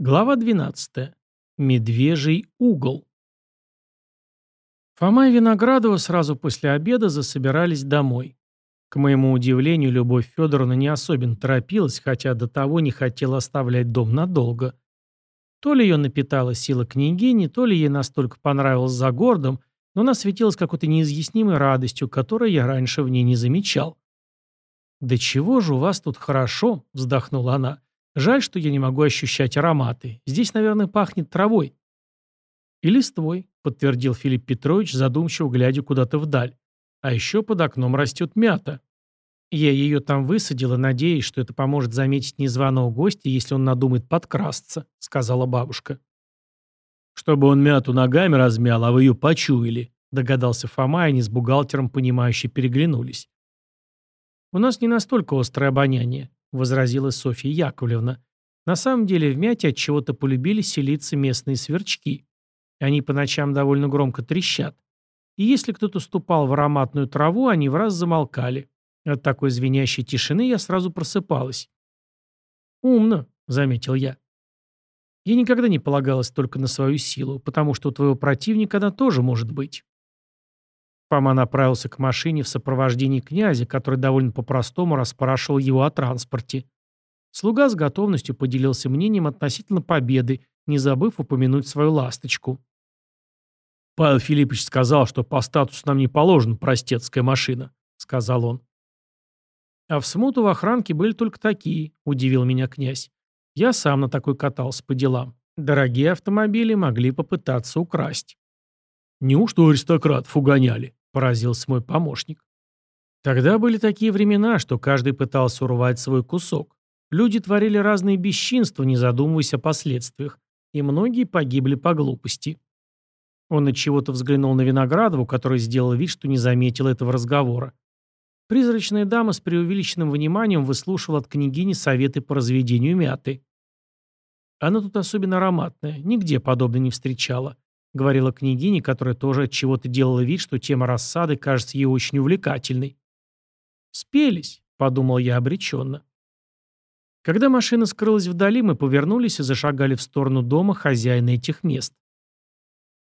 Глава 12. Медвежий угол. Фома и Виноградова сразу после обеда засобирались домой. К моему удивлению, Любовь Федоровна не особенно торопилась, хотя до того не хотела оставлять дом надолго. То ли ее напитала сила княгини, то ли ей настолько понравилось за городом, но она светилась какой-то неизъяснимой радостью, которой я раньше в ней не замечал. «Да чего же у вас тут хорошо?» – вздохнула она. Жаль, что я не могу ощущать ароматы. Здесь, наверное, пахнет травой. И листвой, подтвердил Филипп Петрович, задумчиво глядя куда-то вдаль. А еще под окном растет мята. Я ее там высадила, надеясь, что это поможет заметить незваного гостя, если он надумает подкрасться, сказала бабушка. Чтобы он мяту ногами размял, а вы ее почуяли, догадался Фома, и они с бухгалтером, понимающе переглянулись. У нас не настолько острое обоняние. — возразила Софья Яковлевна. «На самом деле в мяте от чего-то полюбили селиться местные сверчки. Они по ночам довольно громко трещат. И если кто-то ступал в ароматную траву, они в раз замолкали. От такой звенящей тишины я сразу просыпалась». «Умно», — заметил я. Я никогда не полагалась только на свою силу, потому что у твоего противника она тоже может быть. Фома направился к машине в сопровождении князя, который довольно по-простому расспрашивал его о транспорте. Слуга с готовностью поделился мнением относительно победы, не забыв упомянуть свою ласточку. «Павел Филиппович сказал, что по статусу нам не положена простецкая машина», — сказал он. «А в смуту в охранке были только такие», — удивил меня князь. «Я сам на такой катался по делам. Дорогие автомобили могли попытаться украсть». «Неужто аристократов угоняли?» — поразился мой помощник. Тогда были такие времена, что каждый пытался урвать свой кусок. Люди творили разные бесчинства, не задумываясь о последствиях, и многие погибли по глупости. Он от чего-то взглянул на Виноградову, который сделал вид, что не заметил этого разговора. Призрачная дама с преувеличенным вниманием выслушивала от княгини советы по разведению мяты. Она тут особенно ароматная, нигде подобно не встречала говорила княгиня, которая тоже от чего-то делала вид, что тема рассады кажется ей очень увлекательной. «Спелись», — подумал я обреченно. Когда машина скрылась вдали, мы повернулись и зашагали в сторону дома хозяина этих мест.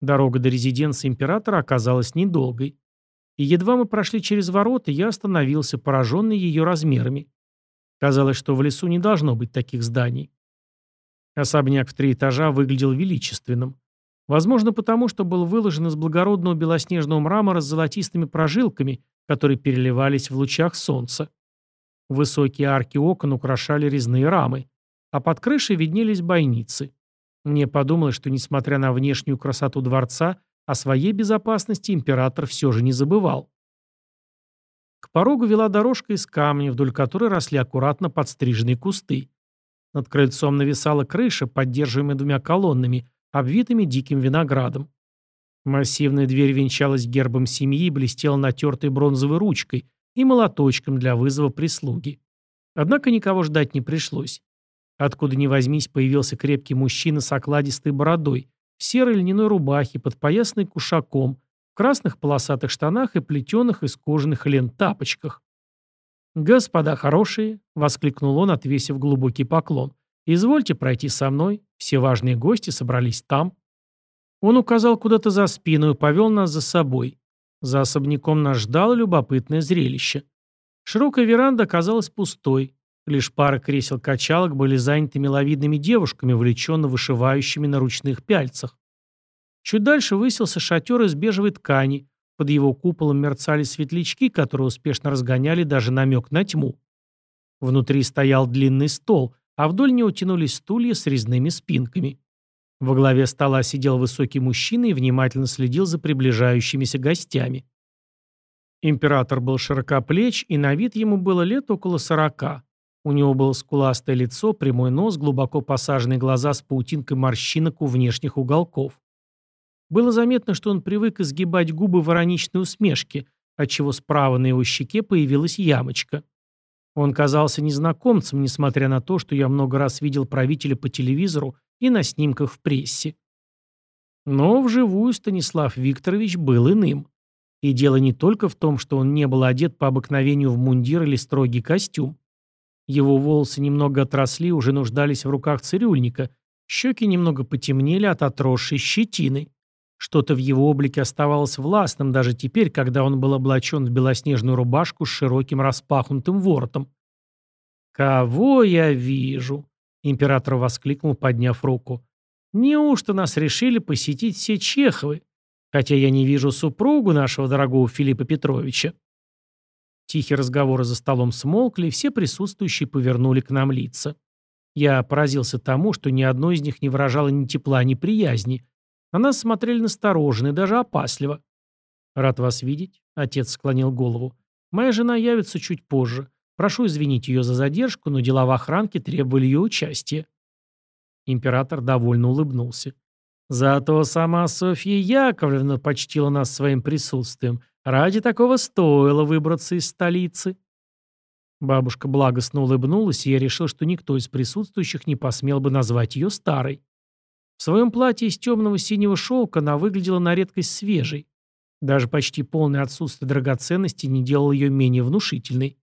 Дорога до резиденции императора оказалась недолгой. И едва мы прошли через ворота, я остановился, пораженный ее размерами. Казалось, что в лесу не должно быть таких зданий. Особняк в три этажа выглядел величественным. Возможно, потому что был выложен из благородного белоснежного мрамора с золотистыми прожилками, которые переливались в лучах солнца. Высокие арки окон украшали резные рамы, а под крышей виднелись бойницы. Мне подумалось, что, несмотря на внешнюю красоту дворца, о своей безопасности император все же не забывал. К порогу вела дорожка из камня, вдоль которой росли аккуратно подстриженные кусты. Над крыльцом нависала крыша, поддерживаемая двумя колоннами, обвитыми диким виноградом. Массивная дверь венчалась гербом семьи и блестела натертой бронзовой ручкой и молоточком для вызова прислуги. Однако никого ждать не пришлось. Откуда ни возьмись, появился крепкий мужчина с окладистой бородой, в серой льняной рубахе, подпоясанной кушаком, в красных полосатых штанах и плетеных из кожаных лент тапочках. «Господа хорошие!» — воскликнул он, отвесив глубокий поклон. «Извольте пройти со мной. Все важные гости собрались там». Он указал куда-то за спину и повел нас за собой. За особняком нас ждало любопытное зрелище. Широкая веранда оказалась пустой. Лишь пара кресел-качалок были заняты миловидными девушками, увлеченно вышивающими на ручных пяльцах. Чуть дальше высился шатер из бежевой ткани. Под его куполом мерцали светлячки, которые успешно разгоняли даже намек на тьму. Внутри стоял длинный стол, а вдоль него тянулись стулья с резными спинками. Во главе стола сидел высокий мужчина и внимательно следил за приближающимися гостями. Император был широкоплеч, и на вид ему было лет около сорока. У него было скуластое лицо, прямой нос, глубоко посаженные глаза с паутинкой морщинок у внешних уголков. Было заметно, что он привык изгибать губы в ироничной усмешке, отчего справа на его щеке появилась ямочка. Он казался незнакомцем, несмотря на то, что я много раз видел правителя по телевизору и на снимках в прессе. Но вживую Станислав Викторович был иным. И дело не только в том, что он не был одет по обыкновению в мундир или строгий костюм. Его волосы немного отросли, уже нуждались в руках цирюльника, Щеки немного потемнели от отросшей щетины. Что-то в его облике оставалось властным даже теперь, когда он был облачен в белоснежную рубашку с широким распахнутым воротом. «Кого я вижу?» — император воскликнул, подняв руку. «Неужто нас решили посетить все Чеховы? Хотя я не вижу супругу нашего дорогого Филиппа Петровича». Тихие разговоры за столом смолкли, и все присутствующие повернули к нам лица. Я поразился тому, что ни одно из них не выражало ни тепла, ни приязни. На нас смотрели настороженно и даже опасливо. «Рад вас видеть», — отец склонил голову. «Моя жена явится чуть позже. Прошу извинить ее за задержку, но дела в охранке требовали ее участия». Император довольно улыбнулся. «Зато сама Софья Яковлевна почтила нас своим присутствием. Ради такого стоило выбраться из столицы». Бабушка благостно улыбнулась, и я решил, что никто из присутствующих не посмел бы назвать ее старой. В своем платье из темного синего шелка она выглядела на редкость свежей. Даже почти полное отсутствие драгоценностей не делало ее менее внушительной.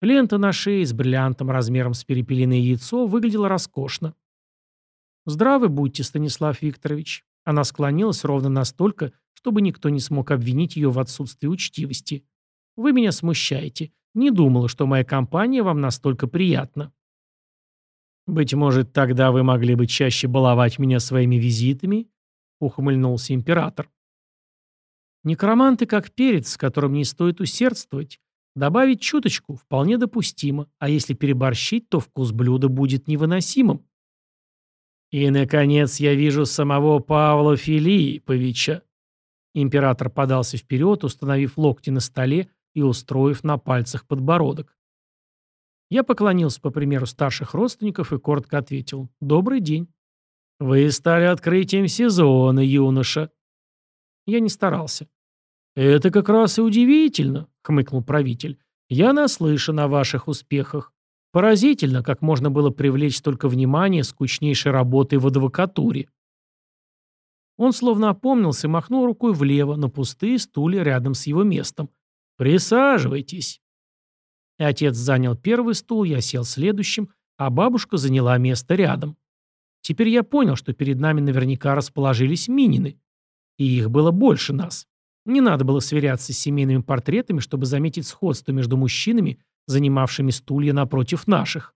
Лента на шее с бриллиантом размером с перепелиное яйцо выглядела роскошно. «Здравы будьте, Станислав Викторович». Она склонилась ровно настолько, чтобы никто не смог обвинить ее в отсутствии учтивости. «Вы меня смущаете. Не думала, что моя компания вам настолько приятна». «Быть может, тогда вы могли бы чаще баловать меня своими визитами?» — ухмыльнулся император. «Некроманты как перец, с которым не стоит усердствовать. Добавить чуточку вполне допустимо, а если переборщить, то вкус блюда будет невыносимым». «И, наконец, я вижу самого Павла Филипповича». Император подался вперед, установив локти на столе и устроив на пальцах подбородок. Я поклонился по примеру старших родственников и коротко ответил «Добрый день». «Вы стали открытием сезона, юноша». Я не старался. «Это как раз и удивительно», — хмыкнул правитель. «Я наслышан о ваших успехах. Поразительно, как можно было привлечь столько внимания скучнейшей работой в адвокатуре». Он словно опомнился и махнул рукой влево на пустые стулья рядом с его местом. «Присаживайтесь». Отец занял первый стул, я сел следующим, а бабушка заняла место рядом. Теперь я понял, что перед нами наверняка расположились минины. И их было больше нас. Не надо было сверяться с семейными портретами, чтобы заметить сходство между мужчинами, занимавшими стулья напротив наших.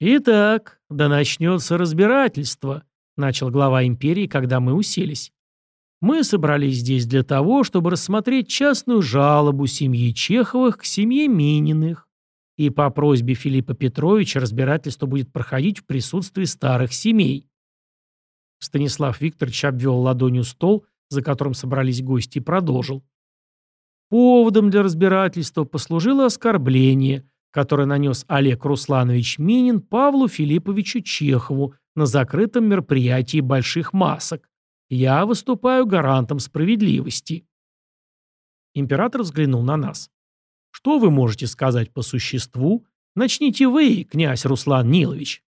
«Итак, да начнется разбирательство», — начал глава империи, когда мы уселись. Мы собрались здесь для того, чтобы рассмотреть частную жалобу семьи Чеховых к семье Мининых. И по просьбе Филиппа Петровича разбирательство будет проходить в присутствии старых семей. Станислав Викторович обвел ладонью стол, за которым собрались гости, и продолжил. Поводом для разбирательства послужило оскорбление, которое нанес Олег Русланович Минин Павлу Филипповичу Чехову на закрытом мероприятии больших масок. Я выступаю гарантом справедливости. Император взглянул на нас. Что вы можете сказать по существу? Начните вы, князь Руслан Нилович.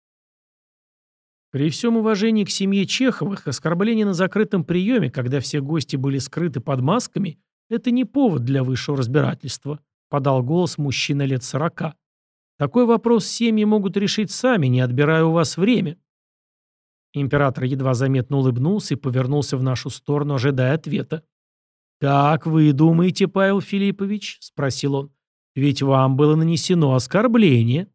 При всем уважении к семье Чеховых, оскорбление на закрытом приеме, когда все гости были скрыты под масками, это не повод для высшего разбирательства, подал голос мужчина лет сорока. Такой вопрос семьи могут решить сами, не отбирая у вас время. Император едва заметно улыбнулся и повернулся в нашу сторону, ожидая ответа. «Как вы думаете, Павел Филиппович?» – спросил он. «Ведь вам было нанесено оскорбление».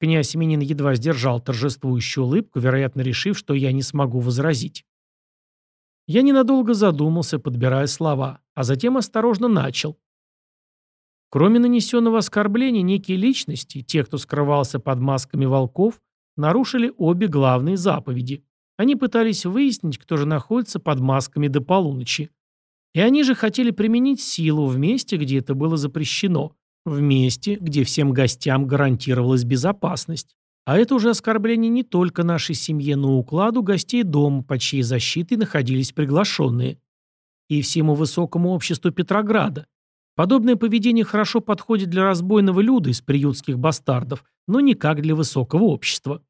Князь Минин едва сдержал торжествующую улыбку, вероятно, решив, что я не смогу возразить. Я ненадолго задумался, подбирая слова, а затем осторожно начал. Кроме нанесенного оскорбления, некие личности, те, кто скрывался под масками волков, нарушили обе главные заповеди. Они пытались выяснить, кто же находится под масками до полуночи. И они же хотели применить силу в месте, где это было запрещено, в месте, где всем гостям гарантировалась безопасность. А это уже оскорбление не только нашей семье, но и укладу гостей дома, под чьей защитой находились приглашенные. И всему высокому обществу Петрограда. Подобное поведение хорошо подходит для разбойного люда из приютских бастардов, но никак для высокого общества.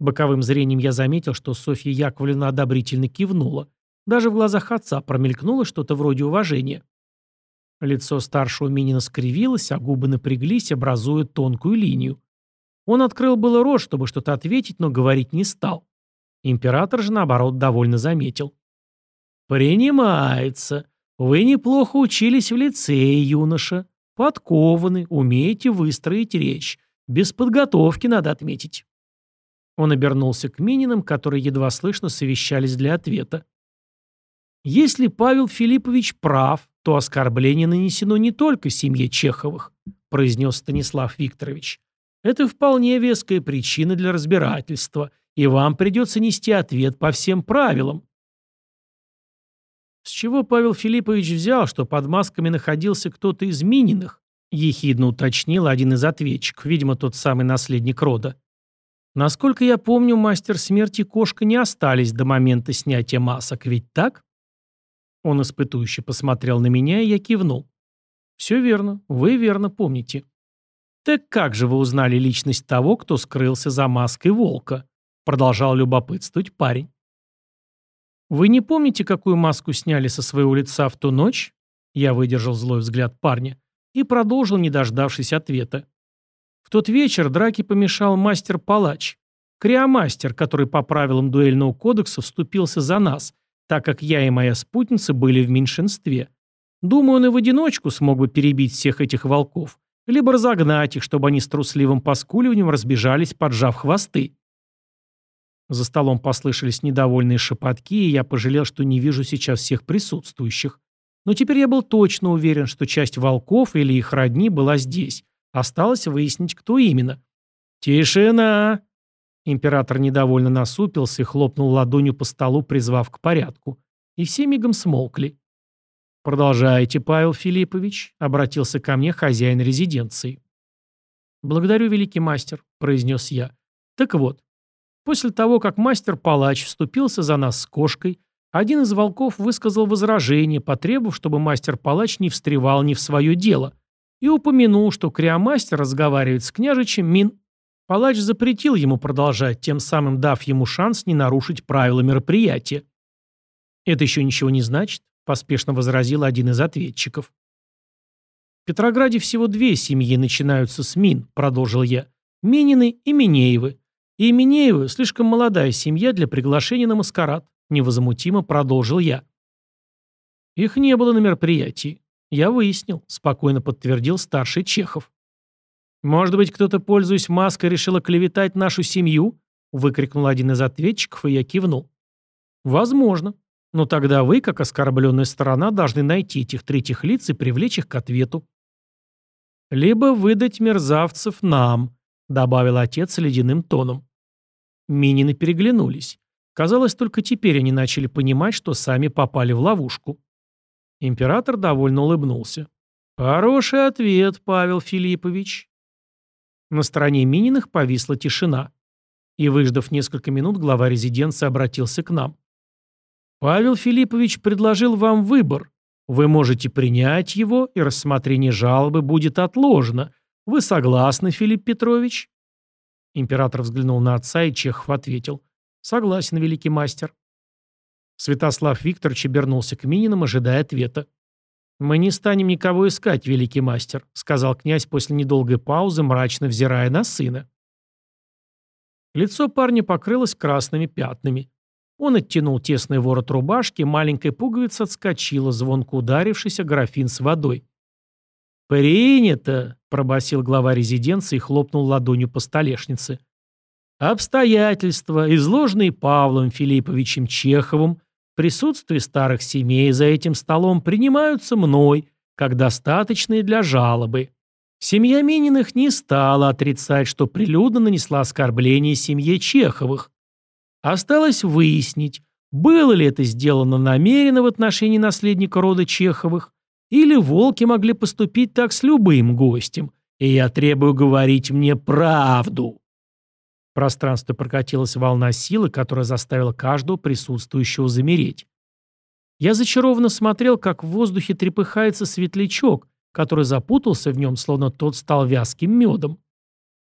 Боковым зрением я заметил, что Софья Яковлевна одобрительно кивнула. Даже в глазах отца промелькнуло что-то вроде уважения. Лицо старшего Минина скривилось, а губы напряглись, образуя тонкую линию. Он открыл было рот, чтобы что-то ответить, но говорить не стал. Император же, наоборот, довольно заметил. «Принимается. Вы неплохо учились в лицее, юноша. Подкованы, умеете выстроить речь. Без подготовки, надо отметить». Он обернулся к Мининым, которые едва слышно совещались для ответа. Если Павел Филиппович прав, то оскорбление нанесено не только семье Чеховых, произнес Станислав Викторович. Это вполне веская причина для разбирательства, и вам придется нести ответ по всем правилам. С чего Павел Филиппович взял, что под масками находился кто-то из Мининых? Ехидно уточнил один из ответчиков, видимо, тот самый наследник рода. Насколько я помню, мастер смерти и кошка не остались до момента снятия масок, ведь так? Он испытующе посмотрел на меня, и я кивнул. «Все верно, вы верно помните». «Так как же вы узнали личность того, кто скрылся за маской волка?» Продолжал любопытствовать парень. «Вы не помните, какую маску сняли со своего лица в ту ночь?» Я выдержал злой взгляд парня и продолжил, не дождавшись ответа. Тот вечер драке помешал мастер-палач, криомастер, который по правилам дуэльного кодекса вступился за нас, так как я и моя спутница были в меньшинстве. Думаю, он и в одиночку смог бы перебить всех этих волков, либо разогнать их, чтобы они с трусливым поскуливанием разбежались, поджав хвосты. За столом послышались недовольные шепотки, и я пожалел, что не вижу сейчас всех присутствующих. Но теперь я был точно уверен, что часть волков или их родни была здесь. Осталось выяснить, кто именно. «Тишина!» Император недовольно насупился и хлопнул ладонью по столу, призвав к порядку. И все мигом смолкли. «Продолжайте, Павел Филиппович», — обратился ко мне хозяин резиденции. «Благодарю, великий мастер», — произнес я. «Так вот, после того, как мастер-палач вступился за нас с кошкой, один из волков высказал возражение, потребовав, чтобы мастер-палач не встревал ни в свое дело, и упомянул, что криомастер разговаривает с княжичем Мин Палач запретил ему продолжать, тем самым дав ему шанс не нарушить правила мероприятия. «Это еще ничего не значит», – поспешно возразил один из ответчиков. «В Петрограде всего две семьи начинаются с Мин», – продолжил я. «Минины и Минеевы. И Минеевы – слишком молодая семья для приглашения на маскарад», – невозмутимо продолжил я. «Их не было на мероприятии. Я выяснил», – спокойно подтвердил старший Чехов. «Может быть, кто-то, пользуясь маской, решил оклеветать нашу семью?» — выкрикнул один из ответчиков, и я кивнул. «Возможно. Но тогда вы, как оскорбленная сторона, должны найти этих третьих лиц и привлечь их к ответу». «Либо выдать мерзавцев нам», — добавил отец ледяным тоном. Минины переглянулись. Казалось, только теперь они начали понимать, что сами попали в ловушку. Император довольно улыбнулся. «Хороший ответ, Павел Филиппович. На стороне Мининых повисла тишина. И, выждав несколько минут, глава резиденции обратился к нам. «Павел Филиппович предложил вам выбор. Вы можете принять его, и рассмотрение жалобы будет отложено. Вы согласны, Филипп Петрович?» Император взглянул на отца, и Чехов ответил. «Согласен, великий мастер». Святослав Викторович обернулся к Мининам, ожидая ответа. «Мы не станем никого искать, великий мастер», — сказал князь после недолгой паузы, мрачно взирая на сына. Лицо парня покрылось красными пятнами. Он оттянул тесный ворот рубашки, маленькая пуговица отскочила, звонко ударившись о графин с водой. «Принято!» — пробасил глава резиденции и хлопнул ладонью по столешнице. «Обстоятельства, изложенные Павлом Филипповичем Чеховым, присутствие старых семей за этим столом принимаются мной, как достаточные для жалобы. Семья Мининых не стала отрицать, что прилюдно нанесла оскорбление семье Чеховых. Осталось выяснить, было ли это сделано намеренно в отношении наследника рода Чеховых, или волки могли поступить так с любым гостем, и я требую говорить мне правду пространстве прокатилась волна силы, которая заставила каждого присутствующего замереть. Я зачарованно смотрел, как в воздухе трепыхается светлячок, который запутался в нем, словно тот стал вязким медом.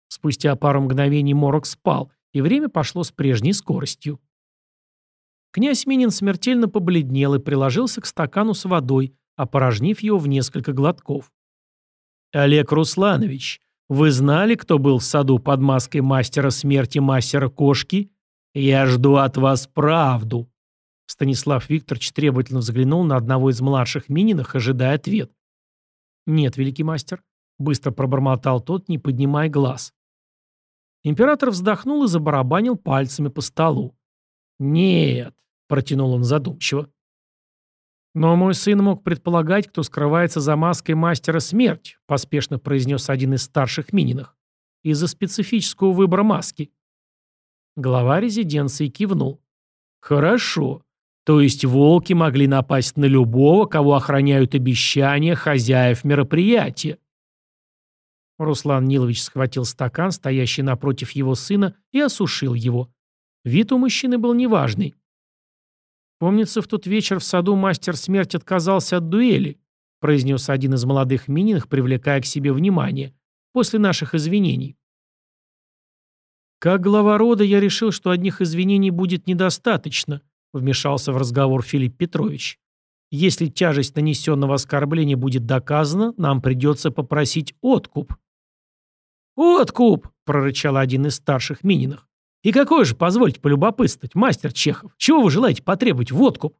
Спустя пару мгновений морок спал, и время пошло с прежней скоростью. Князь Минин смертельно побледнел и приложился к стакану с водой, опорожнив его в несколько глотков. «Олег Русланович, Вы знали, кто был в саду под маской мастера смерти мастера кошки? Я жду от вас правду». Станислав Викторович требовательно взглянул на одного из младших Мининых, ожидая ответ. «Нет, великий мастер», — быстро пробормотал тот, не поднимая глаз. Император вздохнул и забарабанил пальцами по столу. «Нет», — протянул он задумчиво. «Но мой сын мог предполагать, кто скрывается за маской мастера смерть», поспешно произнес один из старших Мининых. «Из-за специфического выбора маски». Глава резиденции кивнул. «Хорошо. То есть волки могли напасть на любого, кого охраняют обещания хозяев мероприятия». Руслан Нилович схватил стакан, стоящий напротив его сына, и осушил его. Вид у мужчины был неважный. «Помнится, в тот вечер в саду мастер смерти отказался от дуэли», произнес один из молодых мининых, привлекая к себе внимание, после наших извинений. «Как глава рода я решил, что одних извинений будет недостаточно», вмешался в разговор Филипп Петрович. «Если тяжесть нанесенного оскорбления будет доказана, нам придется попросить откуп». «Откуп!» – прорычал один из старших Мининых. И какой же, позвольте полюбопытствовать, мастер Чехов, чего вы желаете потребовать водку?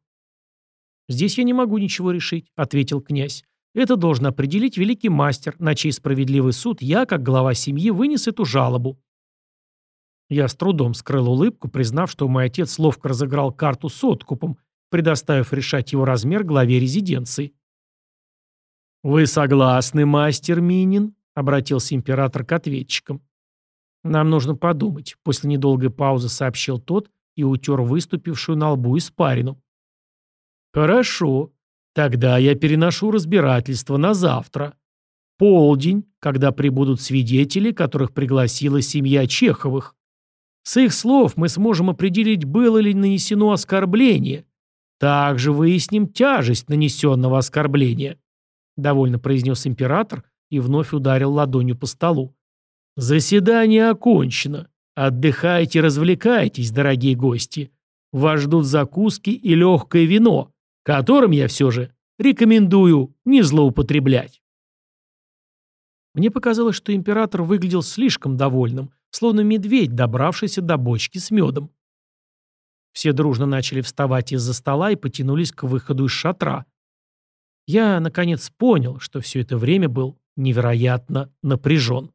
Здесь я не могу ничего решить, ответил князь. Это должен определить великий мастер, на чей справедливый суд я, как глава семьи, вынес эту жалобу. Я с трудом скрыл улыбку, признав, что мой отец ловко разыграл карту с откупом, предоставив решать его размер главе резиденции. «Вы согласны, мастер Минин?» — обратился император к ответчикам. «Нам нужно подумать», — после недолгой паузы сообщил тот и утер выступившую на лбу испарину. «Хорошо. Тогда я переношу разбирательство на завтра. Полдень, когда прибудут свидетели, которых пригласила семья Чеховых. С их слов мы сможем определить, было ли нанесено оскорбление. Также выясним тяжесть нанесенного оскорбления», — довольно произнес император и вновь ударил ладонью по столу. Заседание окончено. Отдыхайте, развлекайтесь, дорогие гости. Вас ждут закуски и легкое вино, которым я все же рекомендую не злоупотреблять. Мне показалось, что император выглядел слишком довольным, словно медведь, добравшийся до бочки с медом. Все дружно начали вставать из-за стола и потянулись к выходу из шатра. Я, наконец, понял, что все это время был невероятно напряжен.